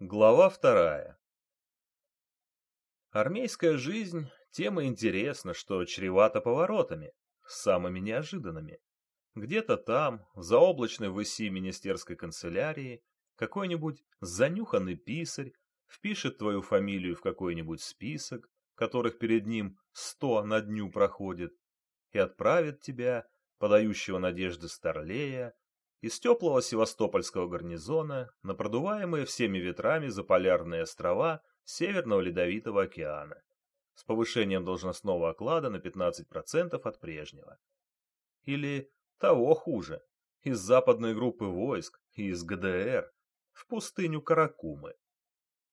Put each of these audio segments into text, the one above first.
Глава вторая. Армейская жизнь тем и интересна, что чревата поворотами, самыми неожиданными. Где-то там, в заоблачной выси министерской канцелярии, какой-нибудь занюханный писарь впишет твою фамилию в какой-нибудь список, которых перед ним сто на дню проходит, и отправит тебя, подающего надежды старлея, из теплого севастопольского гарнизона на продуваемые всеми ветрами заполярные острова Северного Ледовитого океана с повышением должностного оклада на 15% от прежнего. Или того хуже, из западной группы войск из ГДР в пустыню Каракумы.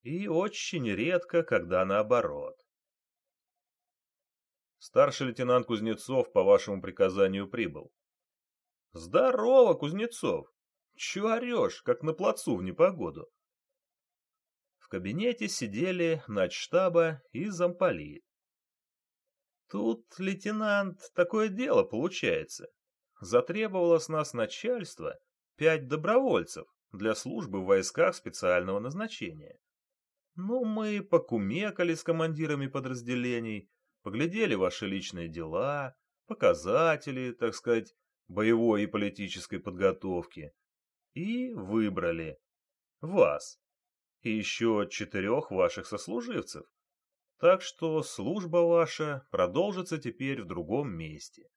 И очень редко, когда наоборот. Старший лейтенант Кузнецов по вашему приказанию прибыл. Здорово, Кузнецов! Чё орёшь, как на плацу в непогоду? В кабинете сидели начштаба и замполит. Тут, лейтенант, такое дело получается. Затребовало с нас начальство пять добровольцев для службы в войсках специального назначения. Ну, мы покумекали с командирами подразделений, поглядели ваши личные дела, показатели, так сказать, боевой и политической подготовки и выбрали вас и еще четырех ваших сослуживцев. Так что служба ваша продолжится теперь в другом месте.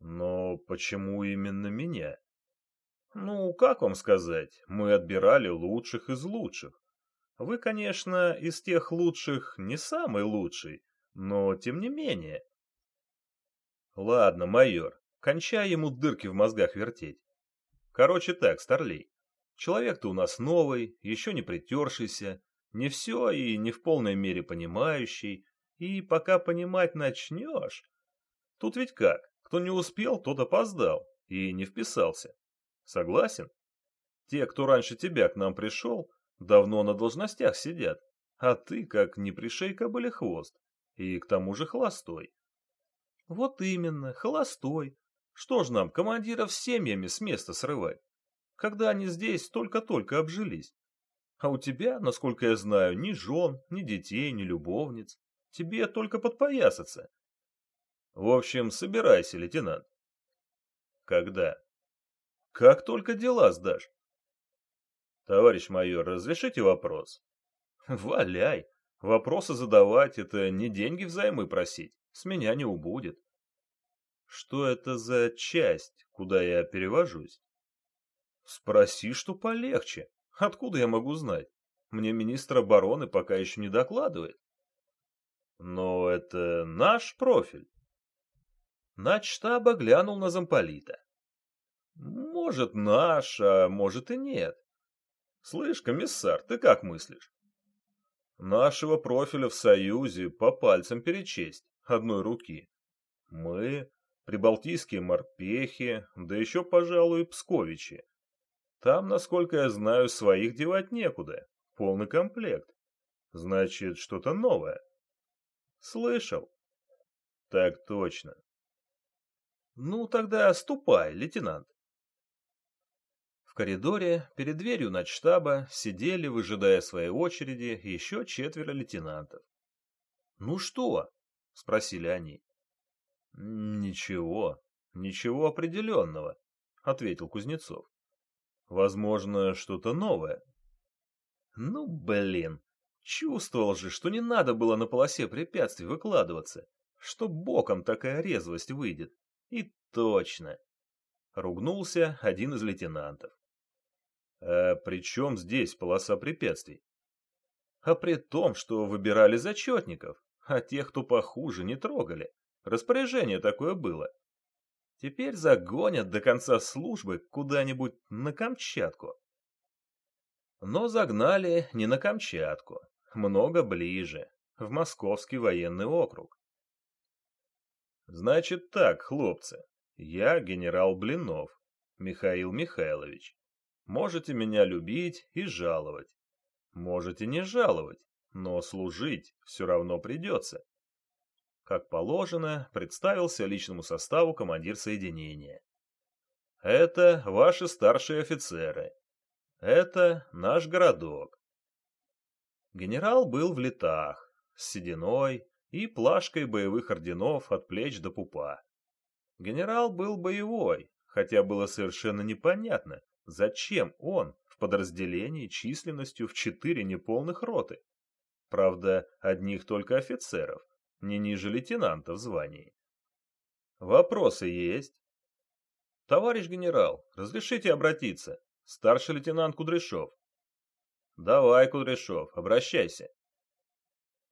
Но почему именно меня? Ну, как вам сказать, мы отбирали лучших из лучших. Вы, конечно, из тех лучших не самый лучший, но тем не менее. Ладно, майор, Кончай ему дырки в мозгах вертеть. Короче так, старлей. Человек-то у нас новый, еще не притершийся, не все и не в полной мере понимающий, и пока понимать начнешь... Тут ведь как, кто не успел, тот опоздал и не вписался. Согласен? Те, кто раньше тебя к нам пришел, давно на должностях сидят, а ты как не пришей кобыле хвост, и к тому же холостой. Вот именно, холостой, что ж нам, командиров семьями с места срывать, когда они здесь только-только обжились? А у тебя, насколько я знаю, ни жен, ни детей, ни любовниц. Тебе только подпоясаться. В общем, собирайся, лейтенант. Когда? Как только дела сдашь. Товарищ майор, разрешите вопрос? Валяй. Вопросы задавать — это не деньги взаймы просить. С меня не убудет. Что это за часть, куда я перевожусь? Спроси, что полегче. Откуда я могу знать? Мне министр обороны пока еще не докладывает. Но это наш профиль. Начштаба глянул на замполита. Может, наш, а может и нет. Слышь, комиссар, ты как мыслишь? Нашего профиля в Союзе по пальцам перечесть, одной руки. Мы прибалтийские морпехи, да еще, пожалуй, псковичи. Там, насколько я знаю, своих девать некуда. Полный комплект. Значит, что-то новое. Слышал? Так точно. Ну, тогда ступай, лейтенант. В коридоре перед дверью начштаба сидели, выжидая своей очереди, еще четверо лейтенантов. «Ну что?» — спросили они. «Ничего, ничего определенного», — ответил Кузнецов. «Возможно, что-то новое». «Ну, блин, чувствовал же, что не надо было на полосе препятствий выкладываться, что боком такая резвость выйдет. И точно!» Ругнулся один из лейтенантов. «А при чем здесь полоса препятствий?» «А при том, что выбирали зачетников, а тех, кто похуже, не трогали. Распоряжение такое было. Теперь загонят до конца службы куда-нибудь на Камчатку. Но загнали не на Камчатку, много ближе, в Московский военный округ. Значит так, хлопцы, я генерал Блинов, Михаил Михайлович. Можете меня любить и жаловать. Можете не жаловать, но служить все равно придется. Как положено, представился личному составу командир соединения. Это ваши старшие офицеры. Это наш городок. Генерал был в летах, с сединой и плашкой боевых орденов от плеч до пупа. Генерал был боевой, хотя было совершенно непонятно, зачем он в подразделении численностью в четыре неполных роты. Правда, одних только офицеров, не ниже лейтенанта в звании. Вопросы есть? Товарищ генерал, разрешите обратиться? Старший лейтенант Кудряшов. Давай, Кудряшов, обращайся.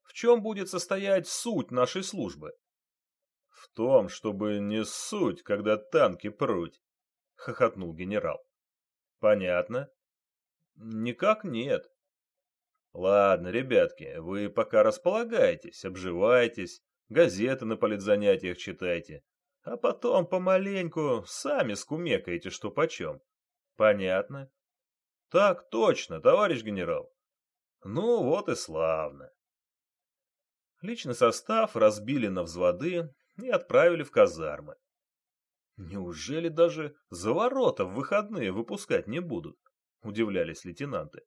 В чем будет состоять суть нашей службы? В том, чтобы не суть, когда танки пруть, хохотнул генерал. Понятно? Никак нет. Ладно, ребятки, вы пока располагайтесь, обживайтесь, газеты на политзанятиях читайте, а потом помаленьку сами скумекаете, что почем. Понятно? Так точно, товарищ генерал. Ну вот и славно. Личный состав разбили на взводы и отправили в казармы. Неужели даже за ворота в выходные выпускать не будут? Удивлялись лейтенанты.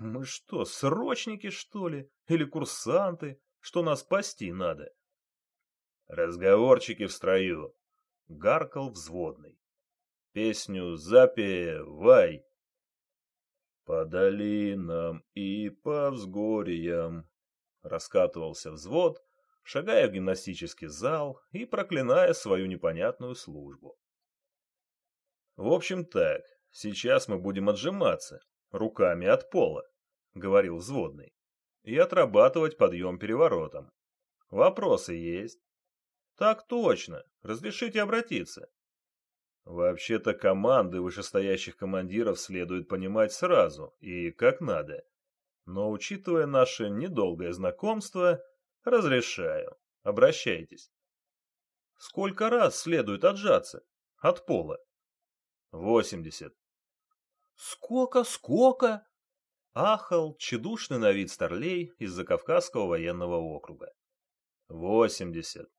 Мы что, срочники, что ли? Или курсанты, что нас спасти надо? Разговорчики в строю. Гаркал взводный. Песню запевай. По долинам и по взгорьям. Раскатывался взвод, шагая в гимнастический зал и проклиная свою непонятную службу. В общем так, сейчас мы будем отжиматься, руками от пола. — говорил взводный, — и отрабатывать подъем переворотом. Вопросы есть? Так точно. Разрешите обратиться. Вообще-то команды вышестоящих командиров следует понимать сразу и как надо. Но учитывая наше недолгое знакомство, разрешаю. Обращайтесь. Сколько раз следует отжаться? От пола. Восемьдесят. Сколько, сколько? Ахал тщедушный на вид старлей из Закавказского военного округа. Восемьдесят.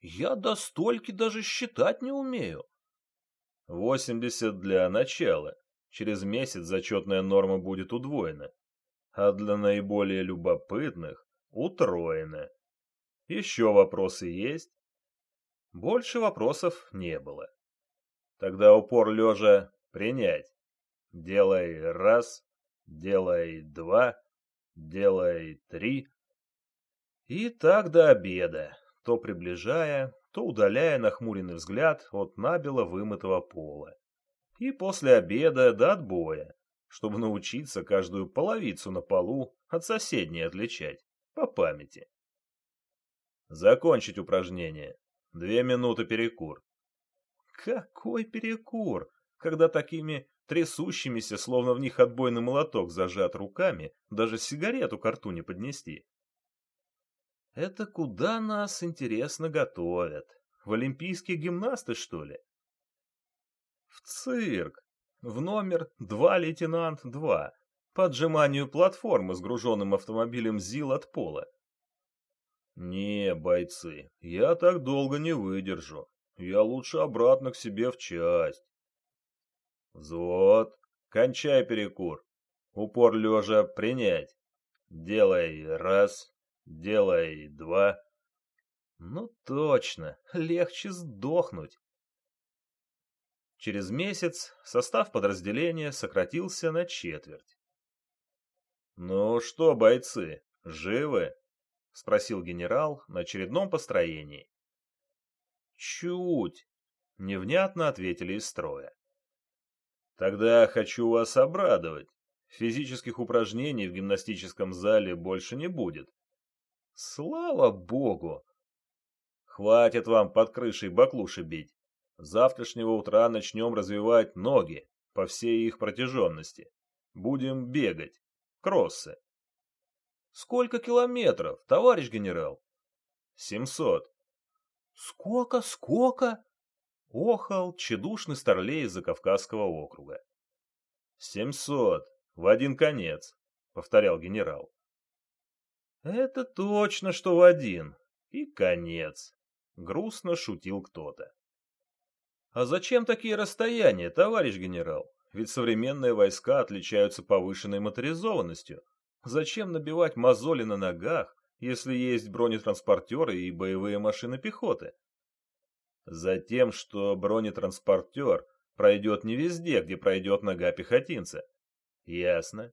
Я до стольки даже считать не умею. Восемьдесят для начала. Через месяц зачетная норма будет удвоена. А для наиболее любопытных — утроена. Еще вопросы есть? Больше вопросов не было. Тогда упор лежа принять. Делай раз, делай два, делай три. И так до обеда, то приближая, то удаляя нахмуренный взгляд от набело вымытого пола. И после обеда до отбоя, чтобы научиться каждую половицу на полу от соседней отличать, по памяти. Закончить упражнение. Две минуты перекур. Какой перекур, когда такими трясущимися, словно в них отбойный молоток зажат руками, даже сигарету к рту не поднести. Это куда нас, интересно, готовят? В олимпийские гимнасты, что ли? В цирк. В номер два лейтенант два по отжиманию платформы с груженным автомобилем ЗИЛ от пола. Не, бойцы, я так долго не выдержу. Я лучше обратно к себе в часть. Взвод, кончай перекур. Упор лежа принять. Делай раз, делай два. Ну точно, легче сдохнуть. Через месяц состав подразделения сократился на четверть. «Ну что, бойцы, живы?» — спросил генерал на очередном построении. «Чуть!» — невнятно ответили из строя. Тогда хочу вас обрадовать. Физических упражнений в гимнастическом зале больше не будет. Слава богу! Хватит вам под крышей баклуши бить. С завтрашнего утра начнем развивать ноги по всей их протяженности. Будем бегать. Кроссы. Сколько километров, товарищ генерал? Семьсот. Сколько, сколько? Охал тщедушный старлей из Закавказского округа. «Семьсот! В один конец!» — повторял генерал. «Это точно, что в один. И конец!» — грустно шутил кто-то. «А зачем такие расстояния, товарищ генерал? ведь современные войска отличаются повышенной моторизованностью. Зачем набивать мозоли на ногах, если есть бронетранспортеры и боевые машины пехоты? Затем, что бронетранспортер пройдет не везде, где пройдет нога пехотинца. Ясно.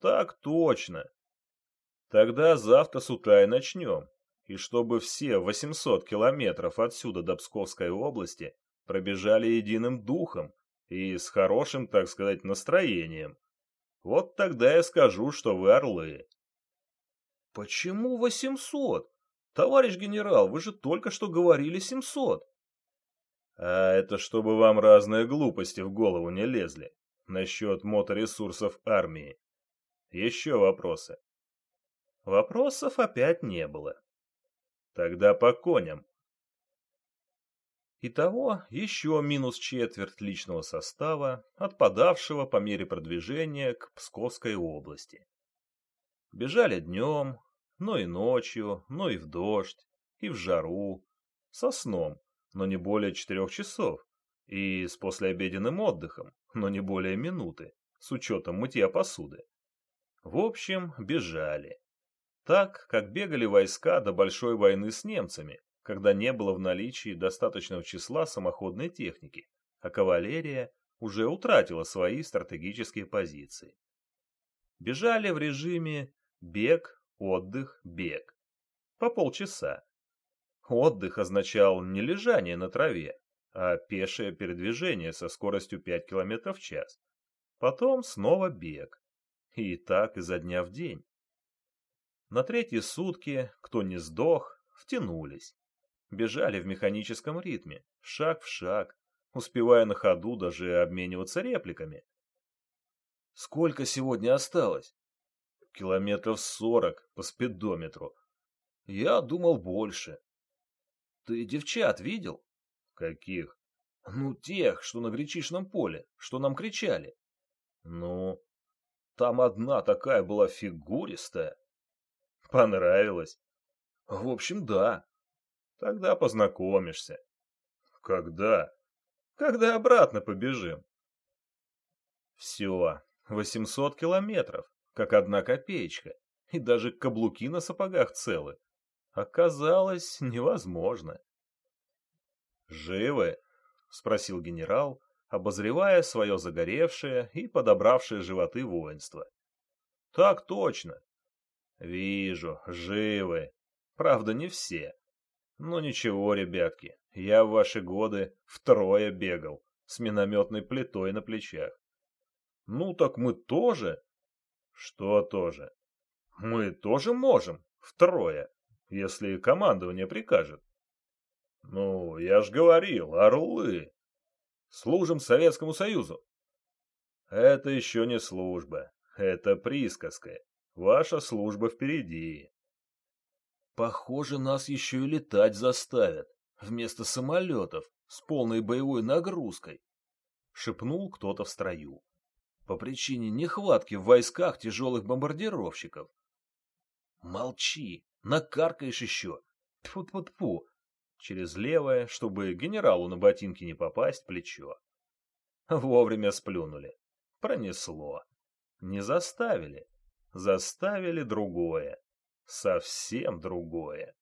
Так точно. Тогда завтра с утра и начнем. И чтобы все 800 километров отсюда до Псковской области пробежали единым духом и с хорошим, так сказать, настроением. Вот тогда я скажу, что вы орлы. Почему 800? Товарищ генерал, вы же только что говорили 700. А это чтобы вам разные глупости в голову не лезли насчет моторесурсов армии. Еще вопросы? Вопросов опять не было. Тогда по коням. Итого еще минус четверть личного состава, отпадавшего по мере продвижения к Псковской области. Бежали днем, но и ночью, но и в дождь, и в жару, со сном, но не более четырех часов, и с послеобеденным отдыхом, но не более минуты, с учетом мытья посуды. В общем, бежали. Так, как бегали войска до большой войны с немцами, когда не было в наличии достаточного числа самоходной техники, а кавалерия уже утратила свои стратегические позиции. Бежали в режиме бег, отдых, бег. По полчаса. Отдых означал не лежание на траве, а пешее передвижение со скоростью 5 км в час. Потом снова бег. И так изо дня в день. На третьи сутки, кто не сдох, втянулись. Бежали в механическом ритме, шаг в шаг, успевая на ходу даже обмениваться репликами. Сколько сегодня осталось? Километров сорок по спидометру. Я думал больше. Ты девчат видел? Каких? Ну, тех, что на гречишном поле, что нам кричали. Ну, там одна такая была фигуристая. Понравилось? В общем, да. Тогда познакомишься. Когда? Когда обратно побежим. Все, 800 километров, как одна копеечка, и даже каблуки на сапогах целы. Оказалось, невозможно. «Живы?» — спросил генерал, обозревая свое загоревшее и подобравшее животы воинство. «Так точно. Вижу, живы. Правда, не все. Ну ничего, ребятки, я в ваши годы втрое бегал, с минометной плитой на плечах. Ну так мы тоже? Что тоже? Мы тоже можем, втрое, если командование прикажет. Ну, я ж говорил, орлы. Служим Советскому Союзу. Это еще не служба, это присказка. Ваша служба впереди. Похоже, нас еще и летать заставят, вместо самолетов, с полной боевой нагрузкой. Шепнул кто-то в строю. По причине нехватки в войсках тяжелых бомбардировщиков. Молчи, накаркаешь еще. Тьфу-тьфу-тьфу, через левое, чтобы генералу на ботинки не попасть, плечо. Вовремя сплюнули. Пронесло. Не заставили. Заставили другое. Совсем другое.